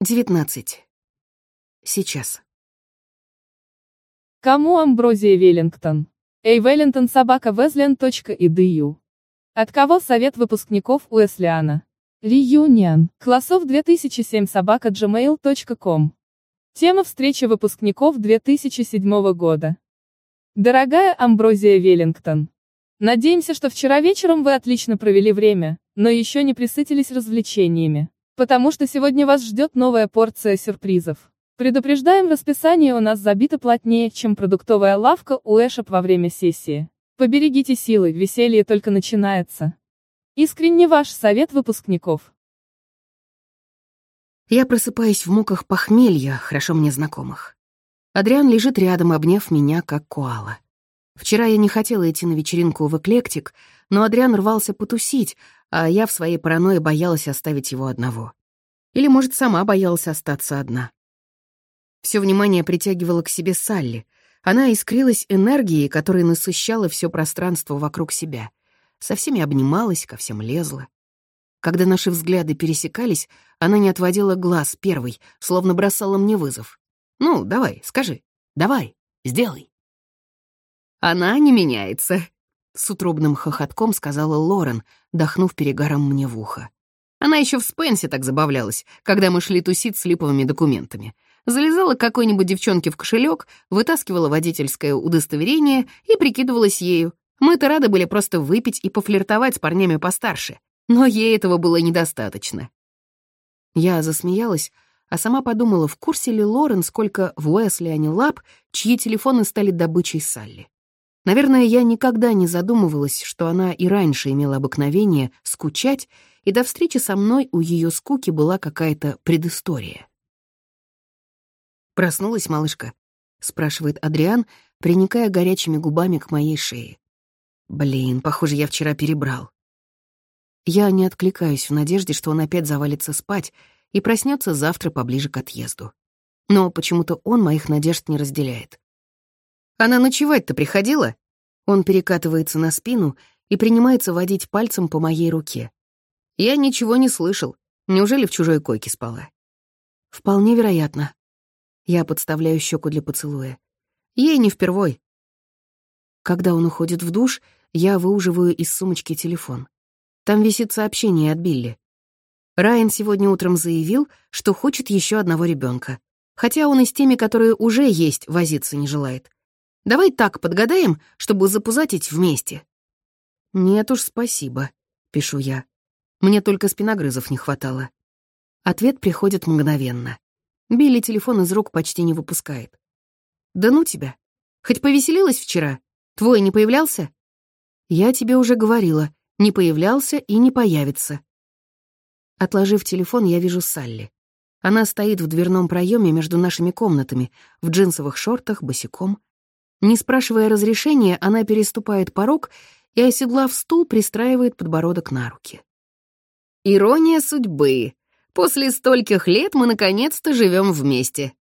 19. Сейчас. Кому Амброзия Веллингтон? Эй, Веллингтон собака Везлен.edu. От кого совет выпускников Уэслиана? Реюнион. Классов 2007 собака gmail.com. Тема встречи выпускников 2007 года. Дорогая Амброзия Веллингтон. Надеемся, что вчера вечером вы отлично провели время, но еще не присытились развлечениями. Потому что сегодня вас ждет новая порция сюрпризов. Предупреждаем, расписание у нас забито плотнее, чем продуктовая лавка у Эшеп во время сессии. Поберегите силы, веселье только начинается. Искренне ваш совет выпускников. Я просыпаюсь в муках похмелья, хорошо мне знакомых. Адриан лежит рядом, обняв меня, как коала. Вчера я не хотела идти на вечеринку в Эклектик, но Адриан рвался потусить, а я в своей паранойи боялась оставить его одного. Или, может, сама боялась остаться одна. Все внимание притягивало к себе Салли. Она искрилась энергией, которая насыщала все пространство вокруг себя. Со всеми обнималась, ко всем лезла. Когда наши взгляды пересекались, она не отводила глаз первой, словно бросала мне вызов. «Ну, давай, скажи. Давай, сделай». «Она не меняется», с утробным хохотком сказала Лорен, дохнув перегаром мне в ухо. Она еще в Спенсе так забавлялась, когда мы шли тусить с липовыми документами. Залезала к какой-нибудь девчонке в кошелек, вытаскивала водительское удостоверение и прикидывалась ею. Мы-то рады были просто выпить и пофлиртовать с парнями постарше, но ей этого было недостаточно. Я засмеялась, а сама подумала, в курсе ли Лорен, сколько в Уэсли они лап, чьи телефоны стали добычей Салли. Наверное, я никогда не задумывалась, что она и раньше имела обыкновение скучать, и до встречи со мной у ее скуки была какая-то предыстория. «Проснулась малышка?» — спрашивает Адриан, приникая горячими губами к моей шее. «Блин, похоже, я вчера перебрал». Я не откликаюсь в надежде, что он опять завалится спать и проснется завтра поближе к отъезду. Но почему-то он моих надежд не разделяет. Она ночевать-то приходила?» Он перекатывается на спину и принимается водить пальцем по моей руке. Я ничего не слышал. Неужели в чужой койке спала? Вполне вероятно. Я подставляю щеку для поцелуя. Ей не впервой. Когда он уходит в душ, я выуживаю из сумочки телефон. Там висит сообщение от Билли. Райан сегодня утром заявил, что хочет еще одного ребенка, хотя он и с теми, которые уже есть, возиться не желает. Давай так подгадаем, чтобы запузатить вместе». «Нет уж, спасибо», — пишу я. Мне только спиногрызов не хватало. Ответ приходит мгновенно. Билли телефон из рук почти не выпускает. «Да ну тебя! Хоть повеселилась вчера? Твой не появлялся?» «Я тебе уже говорила, не появлялся и не появится». Отложив телефон, я вижу Салли. Она стоит в дверном проеме между нашими комнатами, в джинсовых шортах, босиком. Не спрашивая разрешения, она переступает порог и, оседлав стул, пристраивает подбородок на руки. «Ирония судьбы. После стольких лет мы наконец-то живем вместе».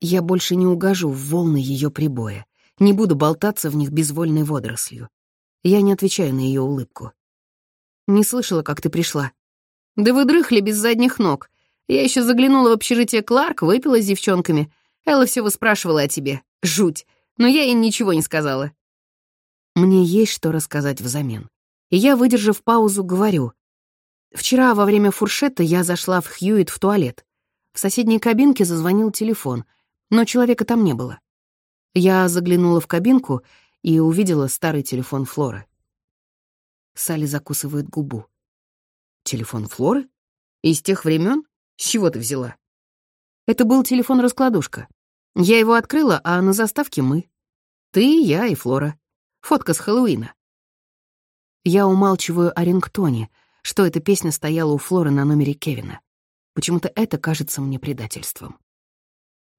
Я больше не угожу в волны ее прибоя, не буду болтаться в них безвольной водорослью. Я не отвечаю на ее улыбку. «Не слышала, как ты пришла». «Да вы дрыхли без задних ног. Я еще заглянула в общежитие Кларк, выпила с девчонками. Элла все выспрашивала о тебе. Жуть но я им ничего не сказала. Мне есть что рассказать взамен. И я, выдержав паузу, говорю. Вчера во время фуршета я зашла в Хьюит в туалет. В соседней кабинке зазвонил телефон, но человека там не было. Я заглянула в кабинку и увидела старый телефон Флоры. Салли закусывает губу. Телефон Флоры? Из тех времен? С чего ты взяла? Это был телефон-раскладушка. Я его открыла, а на заставке мы. Ты, я и Флора. Фотка с Хэллоуина. Я умалчиваю о рингтоне, что эта песня стояла у Флоры на номере Кевина. Почему-то это кажется мне предательством.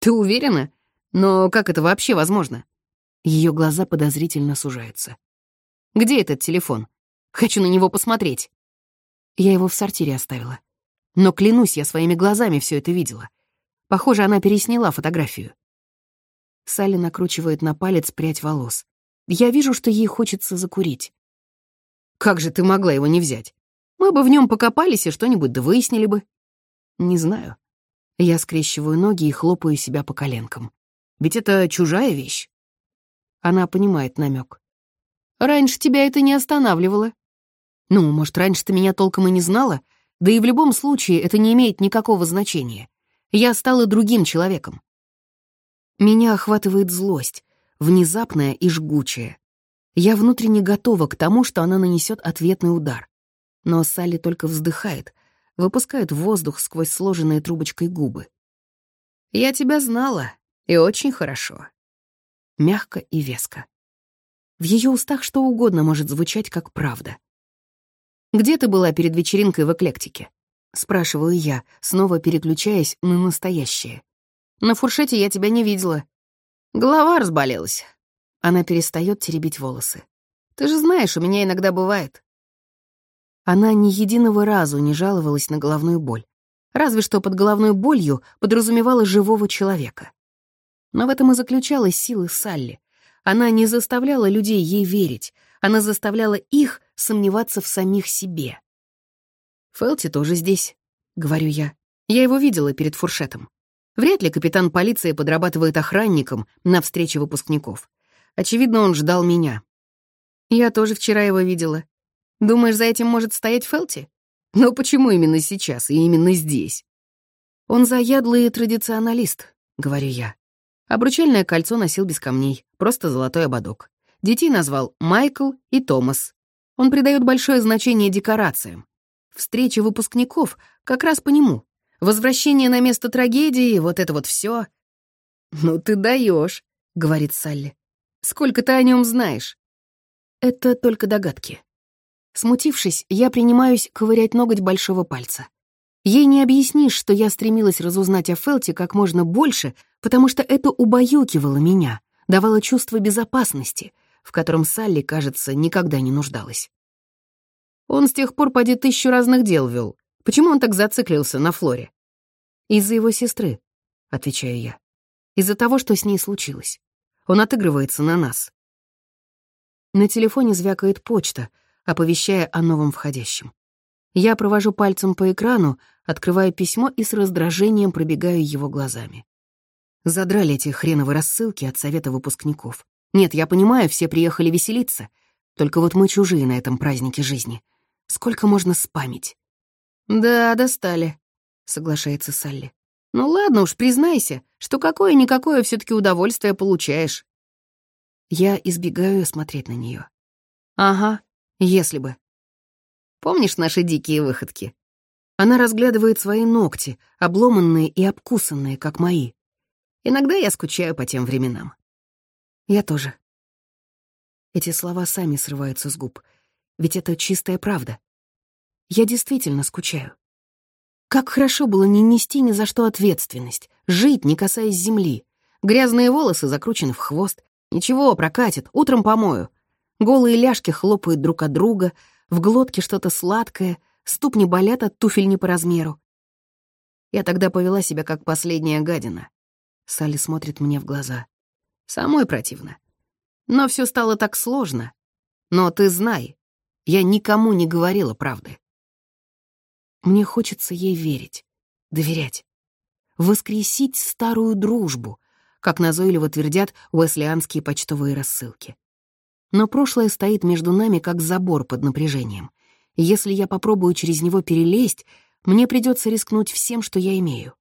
Ты уверена? Но как это вообще возможно? Ее глаза подозрительно сужаются. Где этот телефон? Хочу на него посмотреть. Я его в сортире оставила. Но клянусь, я своими глазами все это видела. Похоже, она пересняла фотографию. Салли накручивает на палец прядь волос. Я вижу, что ей хочется закурить. «Как же ты могла его не взять? Мы бы в нем покопались и что-нибудь да выяснили бы». «Не знаю. Я скрещиваю ноги и хлопаю себя по коленкам. Ведь это чужая вещь. Она понимает намек. Раньше тебя это не останавливало. Ну, может, раньше ты меня толком и не знала? Да и в любом случае это не имеет никакого значения. Я стала другим человеком. Меня охватывает злость, внезапная и жгучая. Я внутренне готова к тому, что она нанесет ответный удар. Но Салли только вздыхает, выпускает воздух сквозь сложенные трубочкой губы. «Я тебя знала, и очень хорошо». Мягко и веско. В ее устах что угодно может звучать как правда. «Где ты была перед вечеринкой в эклектике?» — спрашиваю я, снова переключаясь на настоящее. «На фуршете я тебя не видела. Голова разболелась». Она перестает теребить волосы. «Ты же знаешь, у меня иногда бывает». Она ни единого разу не жаловалась на головную боль. Разве что под головной болью подразумевала живого человека. Но в этом и заключалась сила Салли. Она не заставляла людей ей верить, она заставляла их сомневаться в самих себе. «Фелти тоже здесь», — говорю я. Я его видела перед фуршетом. Вряд ли капитан полиции подрабатывает охранником на встрече выпускников. Очевидно, он ждал меня. Я тоже вчера его видела. Думаешь, за этим может стоять Фелти? Но почему именно сейчас и именно здесь? Он заядлый традиционалист, говорю я. Обручальное кольцо носил без камней, просто золотой ободок. Детей назвал Майкл и Томас. Он придает большое значение декорациям. Встреча выпускников как раз по нему. Возвращение на место трагедии, вот это вот все. «Ну ты даешь, говорит Салли. «Сколько ты о нем знаешь?» «Это только догадки», Смутившись, я принимаюсь ковырять ноготь большого пальца. Ей не объяснишь, что я стремилась разузнать о Фелте как можно больше, потому что это убаюкивало меня, давало чувство безопасности, в котором Салли, кажется, никогда не нуждалась. Он с тех пор поди тысячу разных дел вел. Почему он так зациклился на Флоре? Из-за его сестры, отвечаю я. Из-за того, что с ней случилось. Он отыгрывается на нас. На телефоне звякает почта — оповещая о новом входящем. Я провожу пальцем по экрану, открываю письмо и с раздражением пробегаю его глазами. Задрали эти хреновые рассылки от совета выпускников. Нет, я понимаю, все приехали веселиться. Только вот мы чужие на этом празднике жизни. Сколько можно спамить? «Да, достали», — соглашается Салли. «Ну ладно уж, признайся, что какое-никакое все таки удовольствие получаешь». Я избегаю смотреть на нее. «Ага, если бы. Помнишь наши дикие выходки? Она разглядывает свои ногти, обломанные и обкусанные, как мои. Иногда я скучаю по тем временам. Я тоже. Эти слова сами срываются с губ, ведь это чистая правда. Я действительно скучаю. Как хорошо было не нести ни за что ответственность, жить, не касаясь земли. Грязные волосы закручены в хвост. Ничего, прокатит, утром помою. Голые ляжки хлопают друг от друга, в глотке что-то сладкое, ступни болят от туфель не по размеру. Я тогда повела себя как последняя гадина. Салли смотрит мне в глаза. Самой противно. Но все стало так сложно. Но ты знай, я никому не говорила правды. Мне хочется ей верить, доверять, воскресить старую дружбу, как назойливо твердят уэслианские почтовые рассылки. Но прошлое стоит между нами как забор под напряжением. если я попробую через него перелезть, мне придется рискнуть всем, что я имею.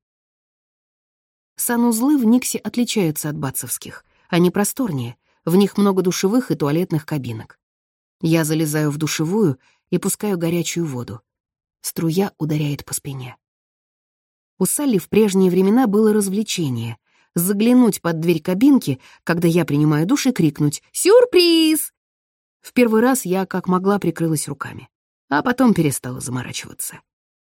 Санузлы в Никсе отличаются от бацевских. Они просторнее, в них много душевых и туалетных кабинок. Я залезаю в душевую и пускаю горячую воду. Струя ударяет по спине. У Салли в прежние времена было развлечение заглянуть под дверь кабинки, когда я принимаю душ и крикнуть «Сюрприз!». В первый раз я как могла прикрылась руками, а потом перестала заморачиваться.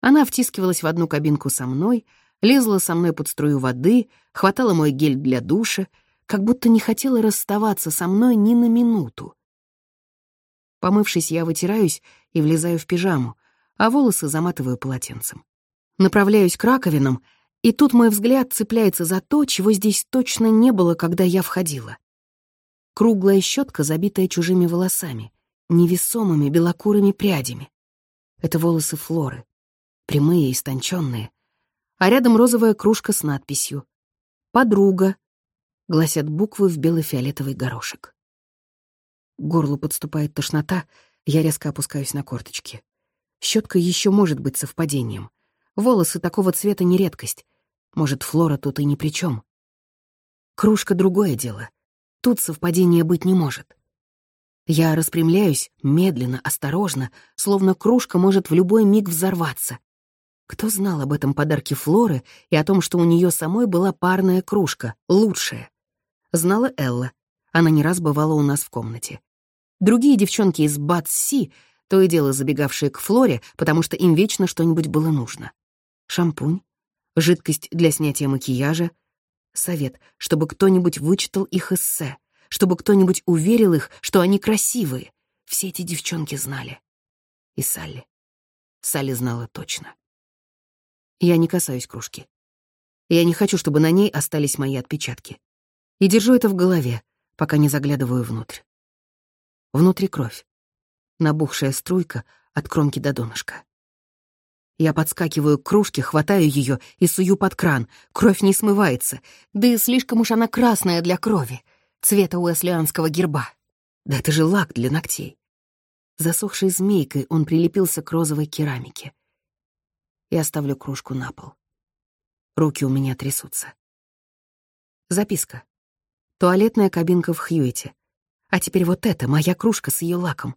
Она втискивалась в одну кабинку со мной, лезла со мной под струю воды, хватала мой гель для душа, как будто не хотела расставаться со мной ни на минуту. Помывшись, я вытираюсь и влезаю в пижаму, а волосы заматываю полотенцем. Направляюсь к раковинам — и тут мой взгляд цепляется за то, чего здесь точно не было, когда я входила. Круглая щетка, забитая чужими волосами, невесомыми белокурыми прядями. Это волосы Флоры, прямые и истонченные. а рядом розовая кружка с надписью «Подруга», гласят буквы в бело-фиолетовый горошек. К горлу подступает тошнота, я резко опускаюсь на корточки. Щетка еще может быть совпадением. Волосы такого цвета не редкость. Может, Флора тут и ни при чем. Кружка — другое дело. Тут совпадения быть не может. Я распрямляюсь, медленно, осторожно, словно кружка может в любой миг взорваться. Кто знал об этом подарке Флоры и о том, что у нее самой была парная кружка, лучшая? Знала Элла. Она не раз бывала у нас в комнате. Другие девчонки из Бат-Си, то и дело забегавшие к Флоре, потому что им вечно что-нибудь было нужно. Шампунь, жидкость для снятия макияжа, совет, чтобы кто-нибудь вычитал их эссе, чтобы кто-нибудь уверил их, что они красивые. Все эти девчонки знали. И Салли. Салли знала точно. Я не касаюсь кружки. Я не хочу, чтобы на ней остались мои отпечатки. И держу это в голове, пока не заглядываю внутрь. Внутри кровь. Набухшая струйка от кромки до донышка. Я подскакиваю к кружке, хватаю ее и сую под кран. Кровь не смывается, да и слишком уж она красная для крови, цвета уэслианского герба. Да это же лак для ногтей. Засохшей змейкой он прилепился к розовой керамике. Я ставлю кружку на пол. Руки у меня трясутся. Записка. Туалетная кабинка в Хьюите. А теперь вот это, моя кружка с ее лаком.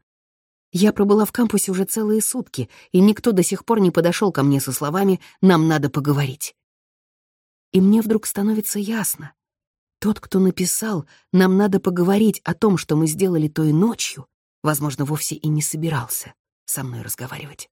Я пробыла в кампусе уже целые сутки, и никто до сих пор не подошел ко мне со словами «нам надо поговорить». И мне вдруг становится ясно. Тот, кто написал «нам надо поговорить о том, что мы сделали той ночью», возможно, вовсе и не собирался со мной разговаривать.